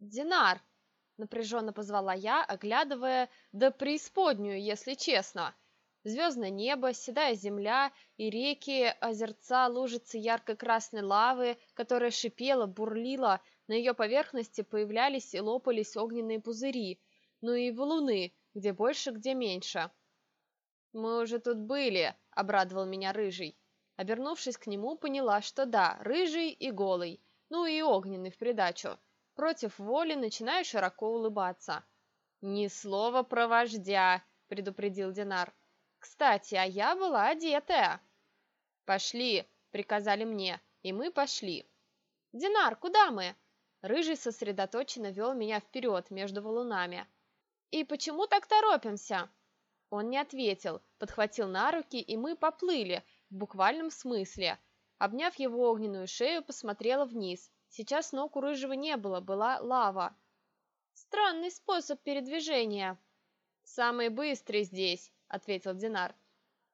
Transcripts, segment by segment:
«Динар!» — напряженно позвала я, оглядывая да преисподнюю, если честно. Звездное небо, седая земля и реки, озерца, лужицы ярко-красной лавы, которая шипела, бурлила, на ее поверхности появлялись и лопались огненные пузыри, ну и валуны, где больше, где меньше. «Мы уже тут были», — обрадовал меня Рыжий. Обернувшись к нему, поняла, что да, Рыжий и Голый, ну и Огненный в придачу. Против воли начинаю широко улыбаться. «Ни слова про вождя», — предупредил Динар. «Кстати, а я была одетая». «Пошли», — приказали мне, и мы пошли. «Динар, куда мы?» Рыжий сосредоточенно вел меня вперед между валунами. «И почему так торопимся?» Он не ответил, подхватил на руки, и мы поплыли, в буквальном смысле. Обняв его огненную шею, посмотрела вниз. Сейчас ног у Рыжего не было, была лава. «Странный способ передвижения». «Самый быстрый здесь», — ответил Динар.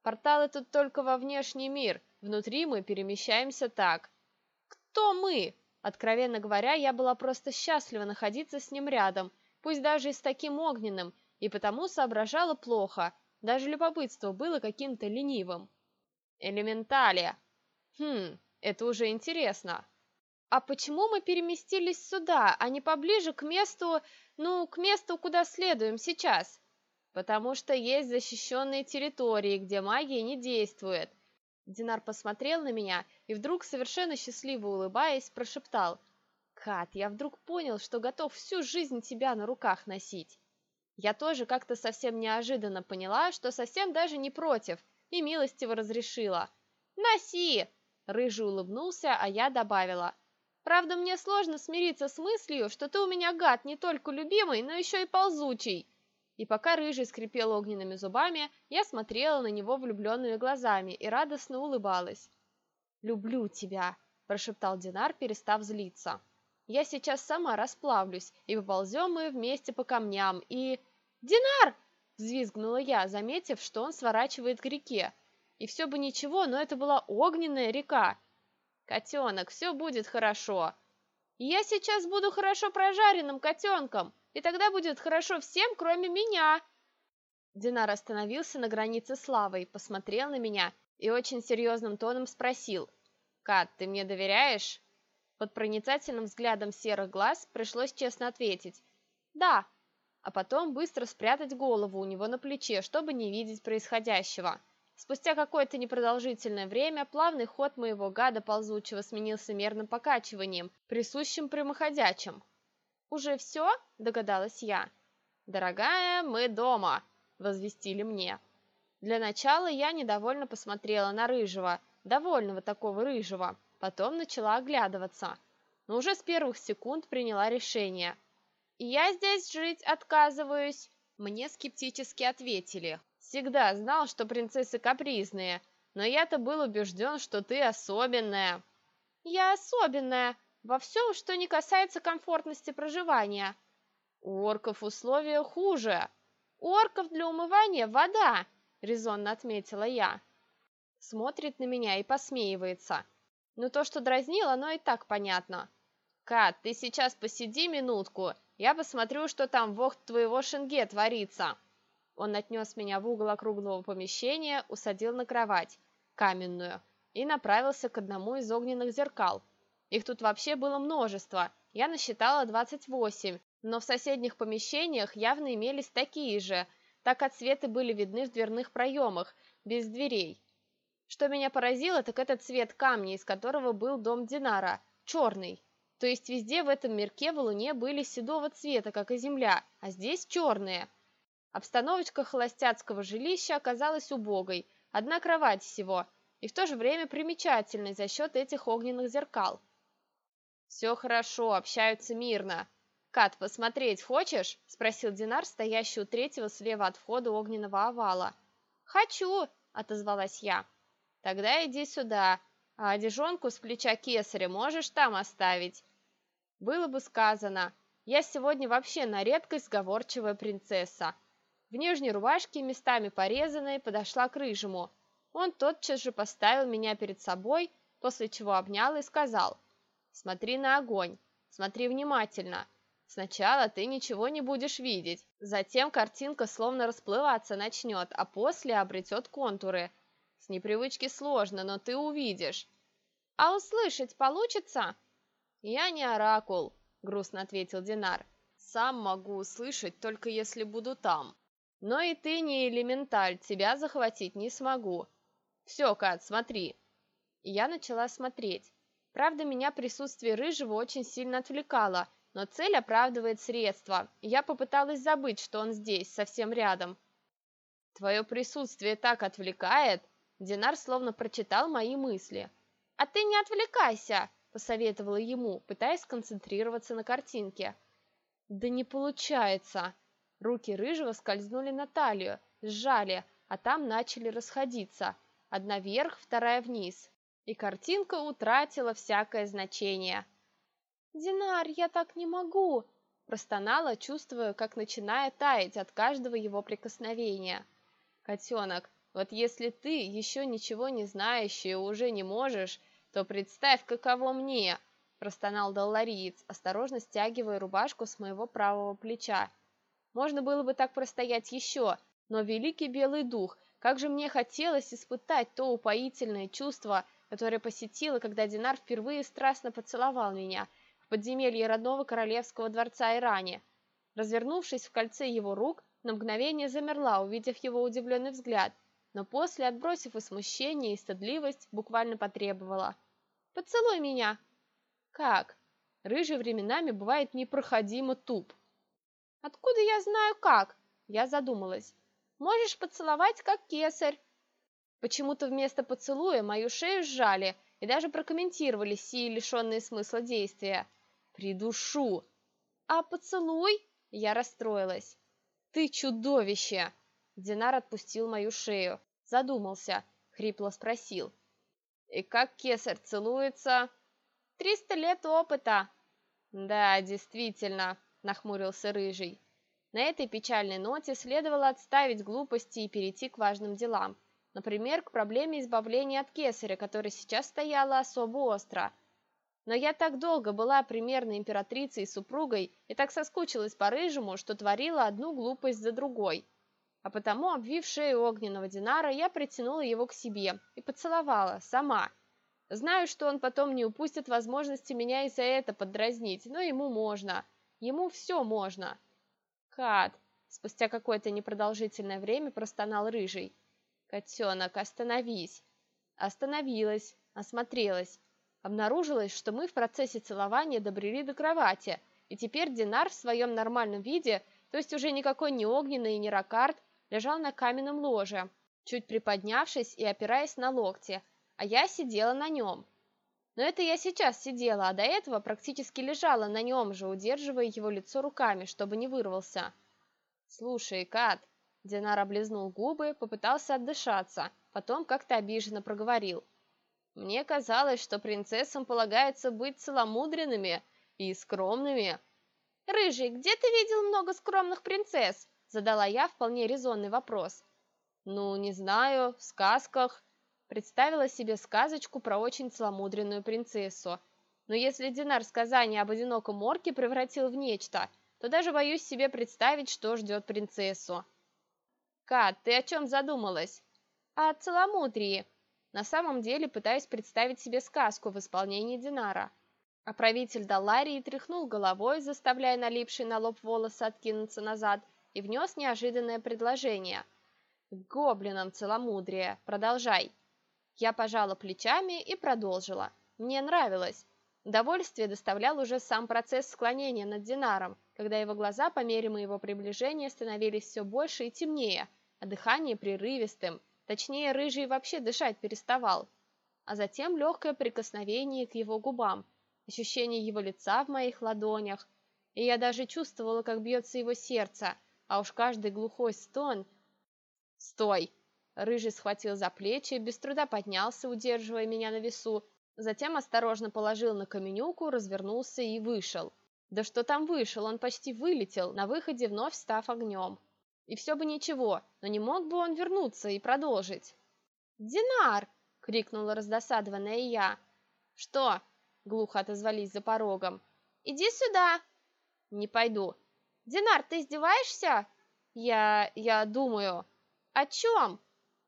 «Порталы тут только во внешний мир, внутри мы перемещаемся так». «Кто мы?» Откровенно говоря, я была просто счастлива находиться с ним рядом, пусть даже и с таким огненным, и потому соображала плохо, даже любопытство было каким-то ленивым. Элементалия. Хм, это уже интересно. А почему мы переместились сюда, а не поближе к месту, ну, к месту, куда следуем сейчас? Потому что есть защищенные территории, где магия не действует. Динар посмотрел на меня и вдруг, совершенно счастливо улыбаясь, прошептал. «Кат, я вдруг понял, что готов всю жизнь тебя на руках носить». Я тоже как-то совсем неожиданно поняла, что совсем даже не против, и милостиво разрешила. «Носи!» Рыжий улыбнулся, а я добавила. «Правда, мне сложно смириться с мыслью, что ты у меня гад не только любимый, но еще и ползучий». И пока Рыжий скрипел огненными зубами, я смотрела на него влюбленными глазами и радостно улыбалась. «Люблю тебя», – прошептал Динар, перестав злиться. Я сейчас сама расплавлюсь, и поползем мы вместе по камням, и... «Динар!» – взвизгнула я, заметив, что он сворачивает к реке. И все бы ничего, но это была огненная река. «Котенок, все будет хорошо!» «Я сейчас буду хорошо прожаренным котенком, и тогда будет хорошо всем, кроме меня!» Динар остановился на границе с лавой, посмотрел на меня и очень серьезным тоном спросил. «Кат, ты мне доверяешь?» Под проницательным взглядом серых глаз пришлось честно ответить «Да», а потом быстро спрятать голову у него на плече, чтобы не видеть происходящего. Спустя какое-то непродолжительное время плавный ход моего гада ползучего сменился мерным покачиванием, присущим прямоходячим. «Уже все?» – догадалась я. «Дорогая, мы дома!» – возвестили мне. Для начала я недовольно посмотрела на Рыжего, довольного такого Рыжего, Потом начала оглядываться, но уже с первых секунд приняла решение. «Я здесь жить отказываюсь!» Мне скептически ответили. «Всегда знал, что принцессы капризные, но я-то был убежден, что ты особенная». «Я особенная во всем, что не касается комфортности проживания». «У орков условия хуже». «У орков для умывания вода», — резонно отметила я. Смотрит на меня и посмеивается. Ну то, что дразнил, оно и так понятно. Кат, ты сейчас посиди минутку, я посмотрю, что там в твоего шенге творится. Он отнес меня в угол округлого помещения, усадил на кровать, каменную, и направился к одному из огненных зеркал. Их тут вообще было множество, я насчитала 28, но в соседних помещениях явно имелись такие же, так отсветы были видны в дверных проемах, без дверей. Что меня поразило, так это цвет камня, из которого был дом Динара, черный. То есть везде в этом мирке в луне были седого цвета, как и земля, а здесь черные. Обстановочка холостяцкого жилища оказалась убогой, одна кровать всего, и в то же время примечательной за счет этих огненных зеркал. «Все хорошо, общаются мирно. Кат, посмотреть хочешь?» – спросил Динар, стоящий у третьего слева от входа огненного овала. «Хочу!» – отозвалась я. Тогда иди сюда, а одежонку с плеча кесаря можешь там оставить. Было бы сказано, я сегодня вообще на редкость сговорчивая принцесса. В нижней рубашке, местами порезанной, подошла к рыжему. Он тотчас же поставил меня перед собой, после чего обнял и сказал, «Смотри на огонь, смотри внимательно. Сначала ты ничего не будешь видеть, затем картинка словно расплываться начнет, а после обретет контуры. С непривычки сложно, но ты увидишь. А услышать получится? Я не оракул, грустно ответил Динар. Сам могу услышать, только если буду там. Но и ты не элементаль, тебя захватить не смогу. Все, Кат, смотри. Я начала смотреть. Правда, меня присутствие Рыжего очень сильно отвлекало, но цель оправдывает средства, я попыталась забыть, что он здесь, совсем рядом. Твое присутствие так отвлекает, Динар словно прочитал мои мысли. «А ты не отвлекайся!» – посоветовала ему, пытаясь сконцентрироваться на картинке. «Да не получается!» Руки Рыжего скользнули на талию, сжали, а там начали расходиться. Одна вверх, вторая вниз. И картинка утратила всякое значение. «Динар, я так не могу!» Простонала, чувствуя, как начинает таять от каждого его прикосновения. «Котенок, вот если ты, еще ничего не знающий, уже не можешь, то представь, каково мне!» Простонал доллариец, осторожно стягивая рубашку с моего правого плеча. Можно было бы так простоять еще, но великий белый дух, как же мне хотелось испытать то упоительное чувство, которое посетило, когда Динар впервые страстно поцеловал меня – в подземелье родного королевского дворца Иране. Развернувшись в кольце его рук, на мгновение замерла, увидев его удивленный взгляд, но после, отбросив и смущение, и стыдливость, буквально потребовала. «Поцелуй меня!» «Как?» Рыжий временами бывает непроходимо туп. «Откуда я знаю как?» Я задумалась. «Можешь поцеловать, как кесарь». Почему-то вместо поцелуя мою шею сжали и даже прокомментировали сии лишенные смысла действия. Придушу. А поцелуй? Я расстроилась. Ты чудовище! Динар отпустил мою шею. Задумался. Хрипло спросил. И как кесарь целуется? Триста лет опыта. Да, действительно, нахмурился Рыжий. На этой печальной ноте следовало отставить глупости и перейти к важным делам. Например, к проблеме избавления от кесаря, которая сейчас стояла особо остро – но я так долго была примерной императрицей и супругой и так соскучилась по рыжему, что творила одну глупость за другой. А потому, обвив шею огненного Динара, я притянула его к себе и поцеловала, сама. Знаю, что он потом не упустит возможности меня и за это поддразнить, но ему можно. Ему все можно. Кат, спустя какое-то непродолжительное время простонал рыжий. Котенок, остановись. Остановилась, осмотрелась. Обнаружилось, что мы в процессе целования добрели до кровати, и теперь Динар в своем нормальном виде, то есть уже никакой не огненный и не ракард, лежал на каменном ложе, чуть приподнявшись и опираясь на локти, а я сидела на нем. Но это я сейчас сидела, а до этого практически лежала на нем же, удерживая его лицо руками, чтобы не вырвался. «Слушай, Кат», — Динар облизнул губы, попытался отдышаться, потом как-то обиженно проговорил — мне казалось, что принцессам полагается быть целомудренными и скромными. «Рыжий, где ты видел много скромных принцесс?» Задала я вполне резонный вопрос. «Ну, не знаю, в сказках». Представила себе сказочку про очень целомудренную принцессу. Но если Динар сказание об одиноком орке превратил в нечто, то даже боюсь себе представить, что ждет принцессу. «Кат, ты о чем задумалась?» «О целомудрии», на самом деле пытаясь представить себе сказку в исполнении Динара. А правитель Далларии тряхнул головой, заставляя налипшие на лоб волосы откинуться назад, и внес неожиданное предложение. «Гоблинам целомудрие, продолжай!» Я пожала плечами и продолжила. Мне нравилось. Удовольствие доставлял уже сам процесс склонения над Динаром, когда его глаза по мере моего приближения становились все больше и темнее, а дыхание прерывистым – Точнее, рыжий вообще дышать переставал. А затем легкое прикосновение к его губам, ощущение его лица в моих ладонях, и я даже чувствовала, как бьется его сердце, а уж каждый глухой стон... «Стой!» Рыжий схватил за плечи, без труда поднялся, удерживая меня на весу, затем осторожно положил на каменюку, развернулся и вышел. Да что там вышел, он почти вылетел, на выходе вновь став огнем. И все бы ничего, но не мог бы он вернуться и продолжить. «Динар!» — крикнула раздосадованная я. «Что?» — глухо отозвались за порогом. «Иди сюда!» Не пойду. Динар, ты издеваешься? Я... я думаю. О чем?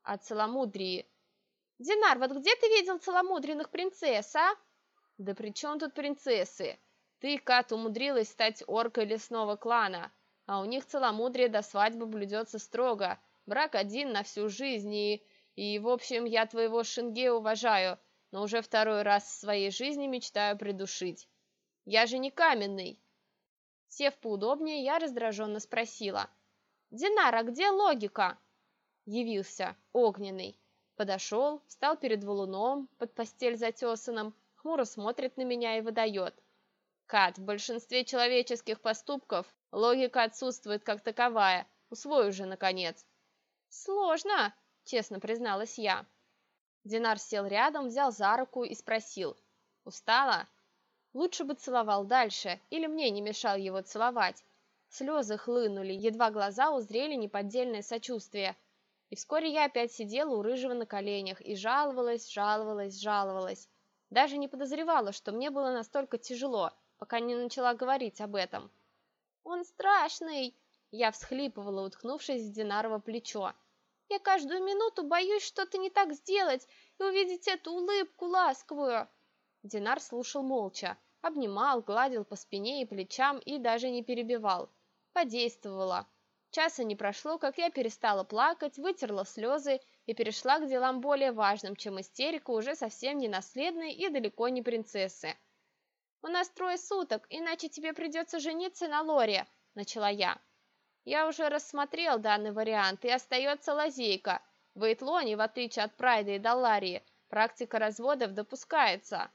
О целомудрии. Динар, вот где ты видел целомудренных принцесс, а? Да при чем тут принцессы? Ты, Кат, умудрилась стать оркой лесного клана, а у них целомудрие до свадьбы блюдется строго. Брак один на всю жизнь, и... И, в общем, я твоего Шинге уважаю, но уже второй раз в своей жизни мечтаю придушить. Я же не каменный. Сев поудобнее, я раздраженно спросила. «Динар, а где логика?» Явился, огненный. Подошел, встал перед валуном, под постель затесанным, хмуро смотрит на меня и выдает. Кат, в большинстве человеческих поступков логика отсутствует как таковая. Усвой уже, наконец. Сложно, честно призналась я. Динар сел рядом, взял за руку и спросил. Устала? Лучше бы целовал дальше, или мне не мешал его целовать. Слезы хлынули, едва глаза узрели неподдельное сочувствие. И вскоре я опять сидела у рыжего на коленях и жаловалась, жаловалась, жаловалась. Даже не подозревала, что мне было настолько тяжело, пока не начала говорить об этом. «Он страшный!» Я всхлипывала, уткнувшись в Динарово плечо. «Я каждую минуту боюсь что-то не так сделать и увидеть эту улыбку ласковую!» Динар слушал молча, обнимал, гладил по спине и плечам и даже не перебивал. Подействовало. Часа не прошло, как я перестала плакать, вытерла слезы и перешла к делам более важным, чем истерика уже совсем не наследной и далеко не принцессы. «У нас трое суток, иначе тебе придется жениться на Лоре», – начала я. Я уже рассмотрел данный вариант, и остается лазейка. В Эйтлоне, в отличие от Прайда и Далларии, практика разводов допускается.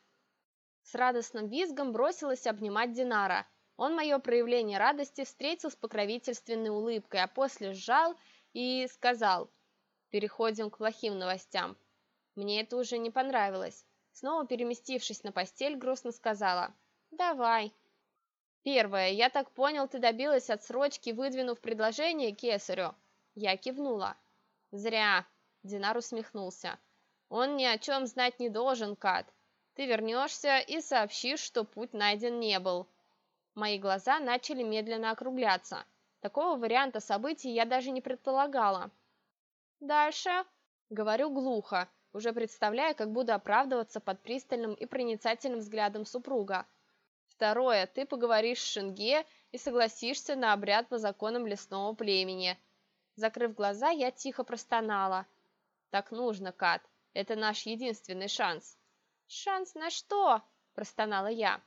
С радостным визгом бросилась обнимать Динара. Он мое проявление радости встретил с покровительственной улыбкой, а после сжал и сказал «Переходим к плохим новостям». Мне это уже не понравилось. Снова переместившись на постель, грустно сказала «Давай». Первое. Я так понял, ты добилась отсрочки, выдвинув предложение кесарю. Я кивнула. Зря. Динар усмехнулся. Он ни о чем знать не должен, Кат. Ты вернешься и сообщишь, что путь найден не был. Мои глаза начали медленно округляться. Такого варианта событий я даже не предполагала. Дальше, говорю глухо, уже представляя, как буду оправдываться под пристальным и проницательным взглядом супруга. Второе, ты поговоришь с Шинге и согласишься на обряд по законам лесного племени. Закрыв глаза, я тихо простонала. Так нужно, Кат. Это наш единственный шанс. «Шанс на что?» – простонала я.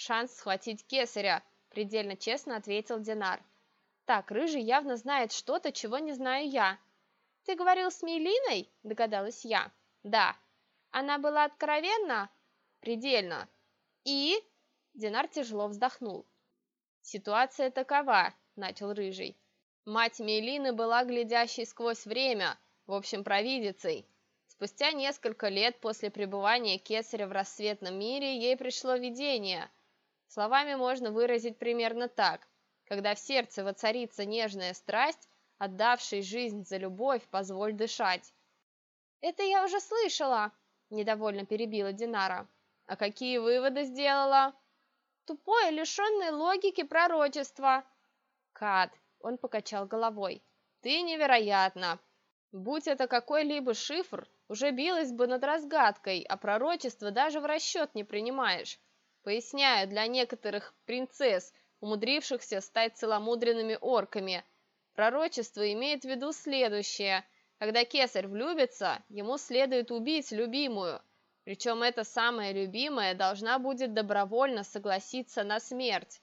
«Шанс схватить кесаря», – предельно честно ответил Динар. «Так, Рыжий явно знает что-то, чего не знаю я». «Ты говорил с Мейлиной?» – догадалась я. «Да». «Она была откровенна?» «Предельно». «И?» – Динар тяжело вздохнул. «Ситуация такова», – начал Рыжий. «Мать Мейлины была глядящей сквозь время, в общем, провидицей». Спустя несколько лет после пребывания Кесаря в рассветном мире ей пришло видение. Словами можно выразить примерно так. Когда в сердце воцарится нежная страсть, отдавший жизнь за любовь, позволь дышать. «Это я уже слышала», – недовольно перебила Динара. «А какие выводы сделала?» «Тупое, лишенное логики пророчество». «Кат», – он покачал головой, – «ты невероятна. Будь это какой-либо шифр, уже билась бы над разгадкой, а пророчество даже в расчет не принимаешь. Поясняю, для некоторых принцесс, умудрившихся стать целомудренными орками, пророчество имеет в виду следующее. Когда кесарь влюбится, ему следует убить любимую, причем эта самая любимая должна будет добровольно согласиться на смерть.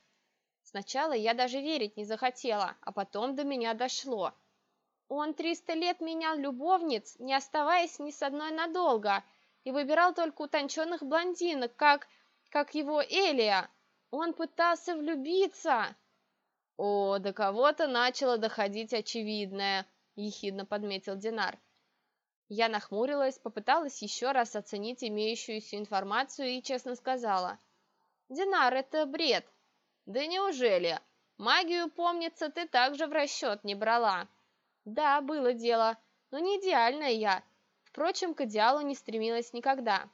Сначала я даже верить не захотела, а потом до меня дошло – он триста лет менял любовниц, не оставаясь ни с одной надолго, и выбирал только утонченных блондинок, как... как его Элия. Он пытался влюбиться. О, до кого-то начало доходить очевидное, ехидно подметил Динар. Я нахмурилась, попыталась еще раз оценить имеющуюся информацию и честно сказала. «Динар, это бред!» «Да неужели? Магию, помнится, ты также в расчет не брала!» Да, было дело, но не идеальная я. Впрочем, к идеалу не стремилась никогда.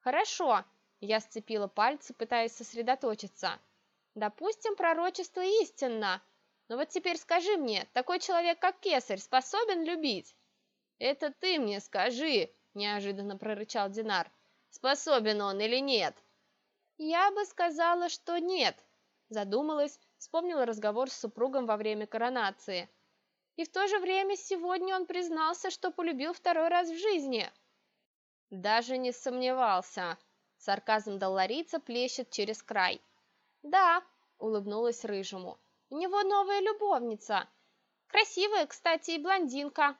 Хорошо, я сцепила пальцы, пытаясь сосредоточиться. Допустим, пророчество истинно. Но вот теперь скажи мне, такой человек, как Кесарь, способен любить? Это ты мне скажи, неожиданно прорычал Динар. Способен он или нет? Я бы сказала, что нет, задумалась, вспомнила разговор с супругом во время коронации. И в то же время сегодня он признался, что полюбил второй раз в жизни. Даже не сомневался. Сарказм Долларица плещет через край. Да, улыбнулась рыжему. У него новая любовница. Красивая, кстати, и блондинка.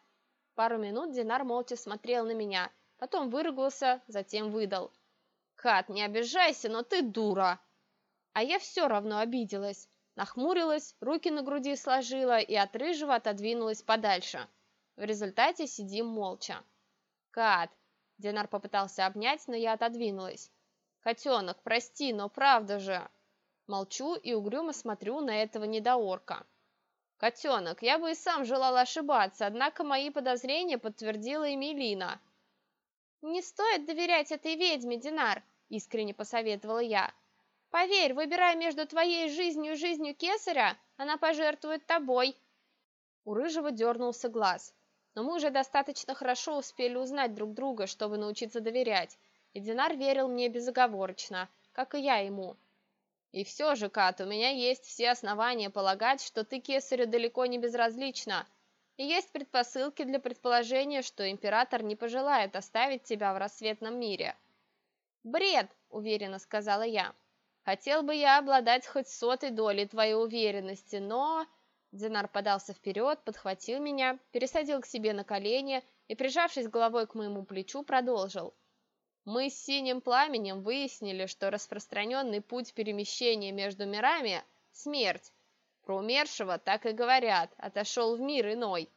Пару минут Динар молча смотрел на меня, потом выругался, затем выдал: "Кат, не обижайся, но ты дура". А я все равно обиделась, нахмурилась, руки на груди сложила и от рыжего отодвинулась подальше. В результате сидим молча. "Кат, Динар попытался обнять, но я отодвинулась. «Котенок, прости, но правда же!» Молчу и угрюмо смотрю на этого недоорка. «Котенок, я бы и сам желал ошибаться, однако мои подозрения подтвердила Эмилина». «Не стоит доверять этой ведьме, Динар», — искренне посоветовала я. «Поверь, выбирая между твоей жизнью и жизнью кесаря, она пожертвует тобой». У Рыжего дернулся глаз но мы уже достаточно хорошо успели узнать друг друга, чтобы научиться доверять, и Динар верил мне безоговорочно, как и я ему. И все же, Кат, у меня есть все основания полагать, что ты кесарю далеко не безразлична, и есть предпосылки для предположения, что император не пожелает оставить тебя в рассветном мире. «Бред!» – уверенно сказала я. «Хотел бы я обладать хоть сотой долей твоей уверенности, но...» Динар подался вперед, подхватил меня, пересадил к себе на колени и, прижавшись головой к моему плечу, продолжил. Мы с синим пламенем выяснили, что распространенный путь перемещения между мирами – смерть. Про умершего так и говорят, отошел в мир иной.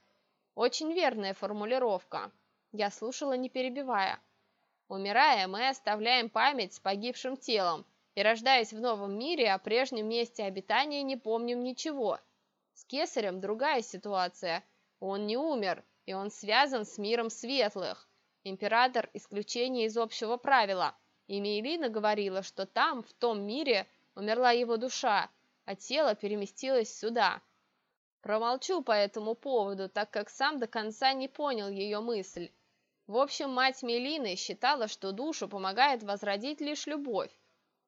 Очень верная формулировка. Я слушала, не перебивая. Умирая, мы оставляем память с погибшим телом, и, рождаясь в новом мире, о прежнем месте обитания не помним ничего – с Кесарем другая ситуация. Он не умер, и он связан с миром светлых. Император – исключение из общего правила. И Мейлина говорила, что там, в том мире, умерла его душа, а тело переместилось сюда. Промолчу по этому поводу, так как сам до конца не понял ее мысль. В общем, мать Мелины считала, что душу помогает возродить лишь любовь.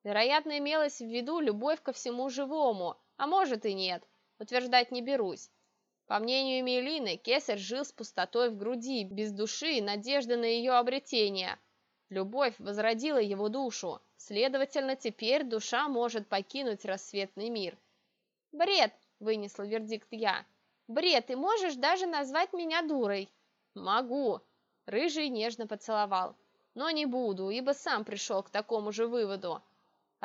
Вероятно, имелась в виду любовь ко всему живому, а может и нет утверждать не берусь. По мнению Мелины, Кесарь жил с пустотой в груди, без души и надежды на ее обретение. Любовь возродила его душу, следовательно, теперь душа может покинуть рассветный мир. «Бред!» – вынесла вердикт я. «Бред, ты можешь даже назвать меня дурой?» «Могу!» – Рыжий нежно поцеловал. «Но не буду, ибо сам пришел к такому же выводу.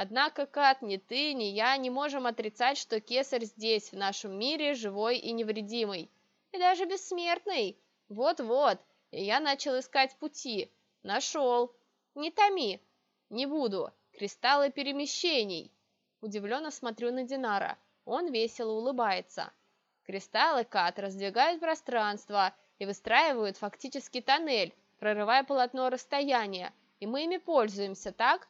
Однако, Кат, ни ты, ни я не можем отрицать, что кесарь здесь, в нашем мире, живой и невредимый. И даже бессмертный. Вот-вот, и я начал искать пути. Нашел. Не томи. Не буду. Кристаллы перемещений. Удивленно смотрю на Динара. Он весело улыбается. Кристаллы Кат раздвигают пространство и выстраивают фактически тоннель, прорывая полотно расстояния, и мы ими пользуемся, так?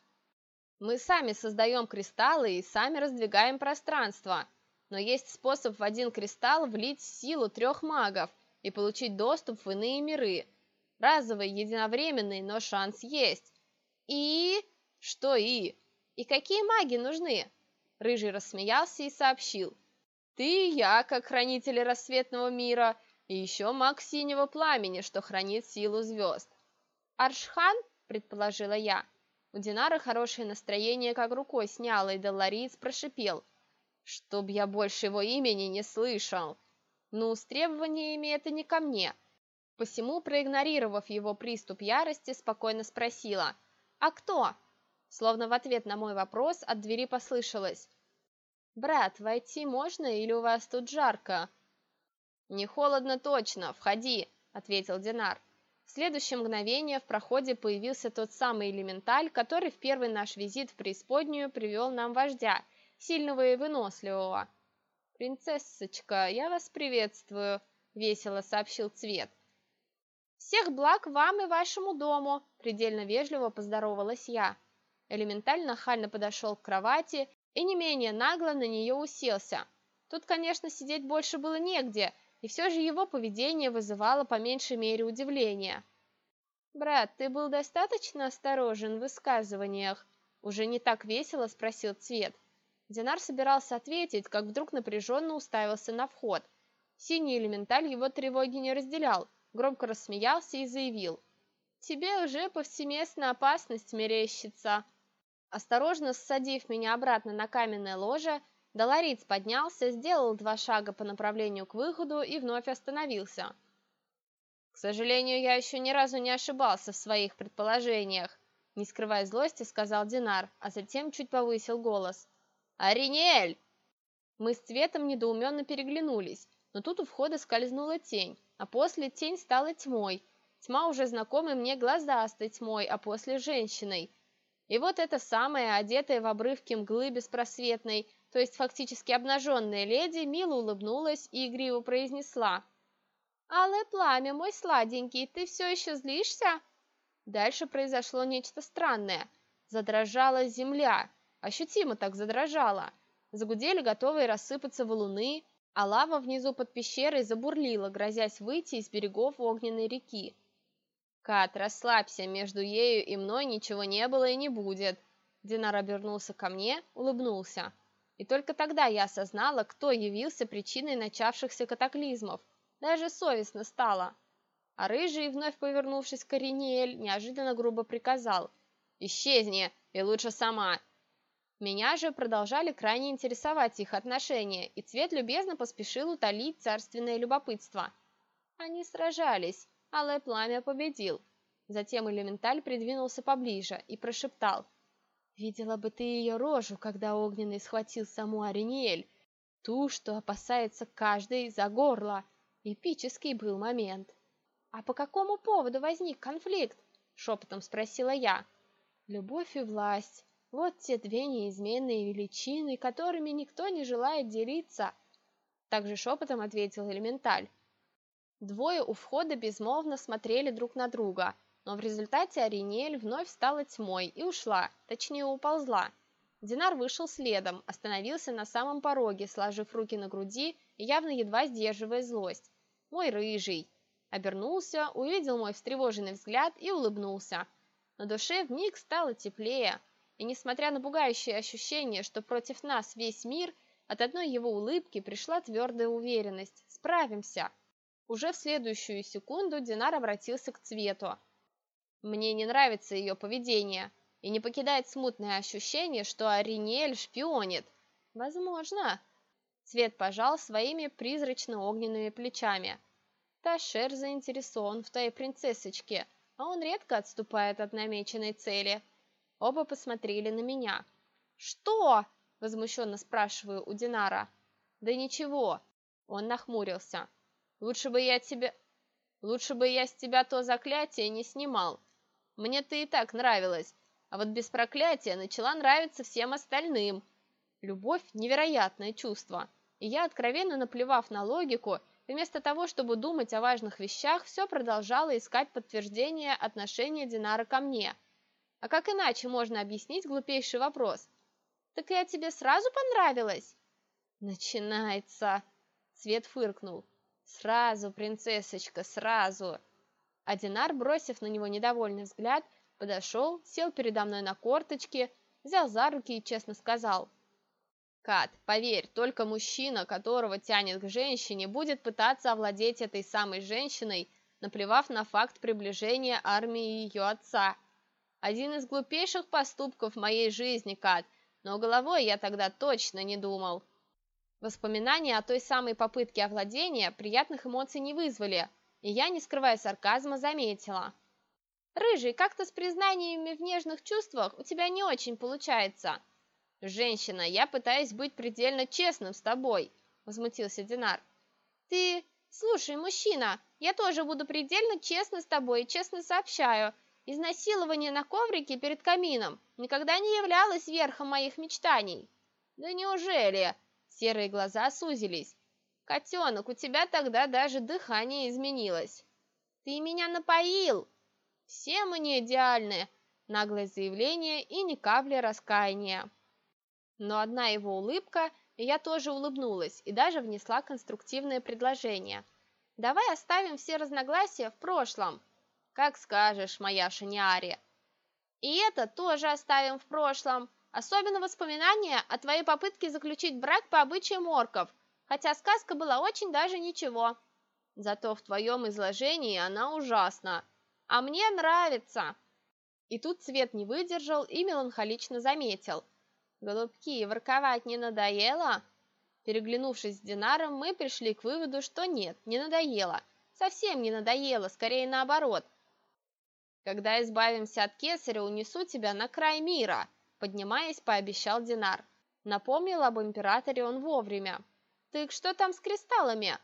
Мы сами создаем кристаллы и сами раздвигаем пространство. Но есть способ в один кристалл влить силу трех магов и получить доступ в иные миры. Разовый, единовременный, но шанс есть. И... Что и? И какие маги нужны? Рыжий рассмеялся и сообщил. Ты и я, как хранители рассветного мира, и еще маг синего пламени, что хранит силу звезд. Аршхан, предположила я, у Динара хорошее настроение как рукой сняло, и Доллариец прошипел. «Чтоб я больше его имени не слышал!» Ну, с требованиями это не ко мне. Посему, проигнорировав его приступ ярости, спокойно спросила. «А кто?» Словно в ответ на мой вопрос от двери послышалось. «Брат, войти можно или у вас тут жарко?» «Не холодно точно, входи», — ответил Динар. В следующее мгновение в проходе появился тот самый элементаль, который в первый наш визит в преисподнюю привел нам вождя, сильного и выносливого. «Принцессочка, я вас приветствую», — весело сообщил Цвет. «Всех благ вам и вашему дому», — предельно вежливо поздоровалась я. Элементаль нахально подошел к кровати и не менее нагло на нее уселся. Тут, конечно, сидеть больше было негде, и все же его поведение вызывало по меньшей мере удивление. «Брат, ты был достаточно осторожен в высказываниях?» Уже не так весело спросил Цвет. Динар собирался ответить, как вдруг напряженно уставился на вход. Синий элементаль его тревоги не разделял, громко рассмеялся и заявил. «Тебе уже повсеместно опасность мерещится». Осторожно ссадив меня обратно на каменное ложе, Долориц поднялся, сделал два шага по направлению к выходу и вновь остановился. К сожалению, я еще ни разу не ошибался в своих предположениях, не скрывая злости, сказал Динар, а затем чуть повысил голос. «Аринель!» Мы с Цветом недоуменно переглянулись, но тут у входа скользнула тень, а после тень стала тьмой. Тьма уже знакомой мне глазастой тьмой, а после женщиной. И вот эта самая, одетая в обрывки мглы беспросветной, то есть фактически обнаженная леди, мило улыбнулась и игриво произнесла. «Алое пламя, мой сладенький, ты все еще злишься?» Дальше произошло нечто странное. Задрожала земля, ощутимо так задрожала. Загудели готовые рассыпаться валуны, а лава внизу под пещерой забурлила, грозясь выйти из берегов огненной реки. «Кат, расслабься, между ею и мной ничего не было и не будет». Динар обернулся ко мне, улыбнулся. И только тогда я осознала, кто явился причиной начавшихся катаклизмов. Даже совестно стало. А Рыжий, вновь повернувшись к Ариниэль, неожиданно грубо приказал. «Исчезни, и лучше сама!» Меня же продолжали крайне интересовать их отношения, и Цвет любезно поспешил утолить царственное любопытство. Они сражались, алое пламя победил. Затем элементаль придвинулся поближе и прошептал – Видела бы ты ее рожу, когда Огненный схватил саму Ариниэль, ту, что опасается каждый за горло. Эпический был момент. «А по какому поводу возник конфликт?» — шепотом спросила я. «Любовь и власть. Вот те две неизменные величины, которыми никто не желает делиться», — также шепотом ответил Элементаль. Двое у входа безмолвно смотрели друг на друга — но в результате Ариниэль вновь стала тьмой и ушла, точнее уползла. Динар вышел следом, остановился на самом пороге, сложив руки на груди и явно едва сдерживая злость. «Мой рыжий!» Обернулся, увидел мой встревоженный взгляд и улыбнулся. На душе вмиг стало теплее, и несмотря на пугающее ощущение, что против нас весь мир, от одной его улыбки пришла твердая уверенность – справимся. Уже в следующую секунду Динар обратился к цвету – мне не нравится ее поведение, и не покидает смутное ощущение, что Ариниэль шпионит. Возможно. Цвет пожал своими призрачно-огненными плечами. Ташер заинтересован в твоей принцессочке, а он редко отступает от намеченной цели. Оба посмотрели на меня. «Что?» – возмущенно спрашиваю у Динара. «Да ничего». Он нахмурился. «Лучше бы я тебе... Лучше бы я с тебя то заклятие не снимал. Мне ты и так нравилась, а вот без проклятия начала нравиться всем остальным. Любовь – невероятное чувство, и я, откровенно наплевав на логику, вместо того, чтобы думать о важных вещах, все продолжала искать подтверждение отношения Динара ко мне. А как иначе можно объяснить глупейший вопрос? «Так я тебе сразу понравилась?» «Начинается!» Свет фыркнул. «Сразу, принцессочка, сразу!» А Динар, бросив на него недовольный взгляд, подошел, сел передо мной на корточки, взял за руки и честно сказал. «Кат, поверь, только мужчина, которого тянет к женщине, будет пытаться овладеть этой самой женщиной, наплевав на факт приближения армии ее отца. Один из глупейших поступков в моей жизни, Кат, но головой я тогда точно не думал». Воспоминания о той самой попытке овладения приятных эмоций не вызвали – и я, не скрывая сарказма, заметила. «Рыжий, как-то с признаниями в нежных чувствах у тебя не очень получается». «Женщина, я пытаюсь быть предельно честным с тобой», — возмутился Динар. «Ты... Слушай, мужчина, я тоже буду предельно честно с тобой и честно сообщаю. Изнасилование на коврике перед камином никогда не являлось верхом моих мечтаний». «Да неужели?» Серые глаза сузились. Котенок, у тебя тогда даже дыхание изменилось. Ты меня напоил. Все мы не идеальны. Наглое заявление и ни капли раскаяния. Но одна его улыбка, и я тоже улыбнулась, и даже внесла конструктивное предложение. «Давай оставим все разногласия в прошлом». «Как скажешь, моя Шаниари». «И это тоже оставим в прошлом. Особенно воспоминания о твоей попытке заключить брак по обычаям орков, хотя сказка была очень даже ничего. Зато в твоем изложении она ужасна. А мне нравится». И тут Цвет не выдержал и меланхолично заметил – «Голубки, ворковать не надоело?» Переглянувшись с Динаром, мы пришли к выводу, что нет, не надоело. Совсем не надоело, скорее наоборот. «Когда избавимся от кесаря, унесу тебя на край мира», поднимаясь, пообещал Динар. Напомнил об императоре он вовремя. «Так что там с кристаллами?»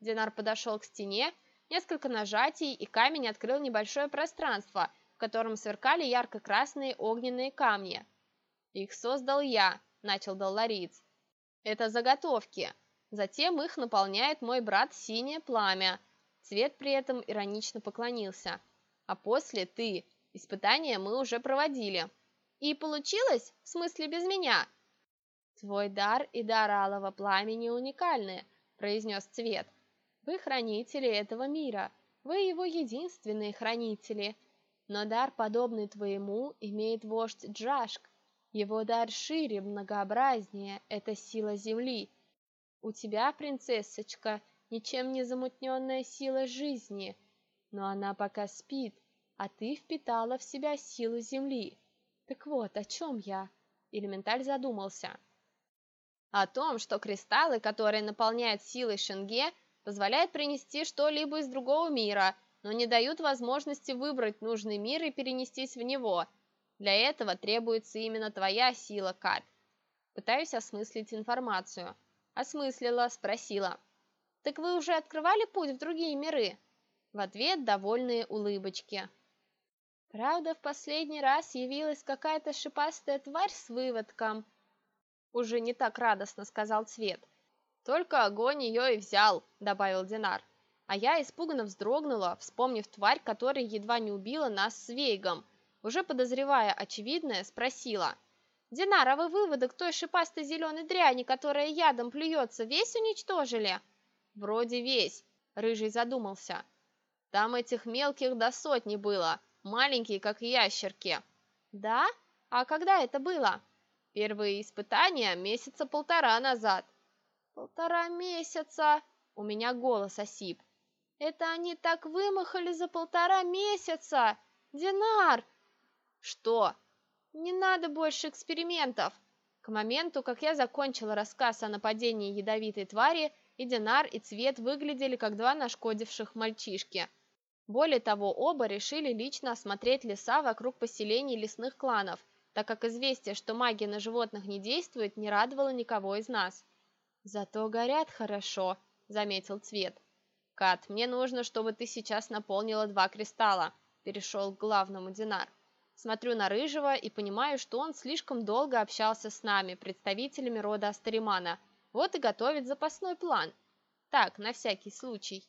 Динар подошел к стене, несколько нажатий, и камень открыл небольшое пространство, в котором сверкали ярко-красные огненные камни – «Их создал я», – начал Доллариц. «Это заготовки. Затем их наполняет мой брат Синее Пламя». Цвет при этом иронично поклонился. «А после ты. Испытания мы уже проводили». «И получилось? В смысле без меня?» «Твой дар и дар алого пламени уникальны», – произнес Цвет. «Вы хранители этого мира. Вы его единственные хранители. Но дар, подобный твоему, имеет вождь Джашк, его дар шире, многообразнее, это сила Земли. У тебя, принцессочка, ничем не замутненная сила жизни, но она пока спит, а ты впитала в себя силу Земли. Так вот, о чем я? Элементаль задумался. О том, что кристаллы, которые наполняют силой Шенге, позволяют принести что-либо из другого мира, но не дают возможности выбрать нужный мир и перенестись в него – для этого требуется именно твоя сила, Кат. Пытаюсь осмыслить информацию. Осмыслила, спросила. Так вы уже открывали путь в другие миры? В ответ довольные улыбочки. Правда, в последний раз явилась какая-то шипастая тварь с выводком. Уже не так радостно сказал Цвет. Только огонь ее и взял, добавил Динар. А я испуганно вздрогнула, вспомнив тварь, которая едва не убила нас с Вейгом – уже подозревая очевидное, спросила. «Динар, а вы выводок той шипастой зеленой дряни, которая ядом плюется, весь уничтожили?» «Вроде весь», — Рыжий задумался. «Там этих мелких до сотни было, маленькие, как ящерки». «Да? А когда это было?» «Первые испытания месяца полтора назад». «Полтора месяца!» — у меня голос осип. «Это они так вымахали за полтора месяца! Динар, что? Не надо больше экспериментов. К моменту, как я закончила рассказ о нападении ядовитой твари, и Динар, и Цвет выглядели как два нашкодивших мальчишки. Более того, оба решили лично осмотреть леса вокруг поселений лесных кланов, так как известие, что магия на животных не действует, не радовало никого из нас. «Зато горят хорошо», — заметил Цвет. «Кат, мне нужно, чтобы ты сейчас наполнила два кристалла», — перешел к главному Динар. Смотрю на Рыжего и понимаю, что он слишком долго общался с нами, представителями рода Астаримана. Вот и готовит запасной план. Так, на всякий случай.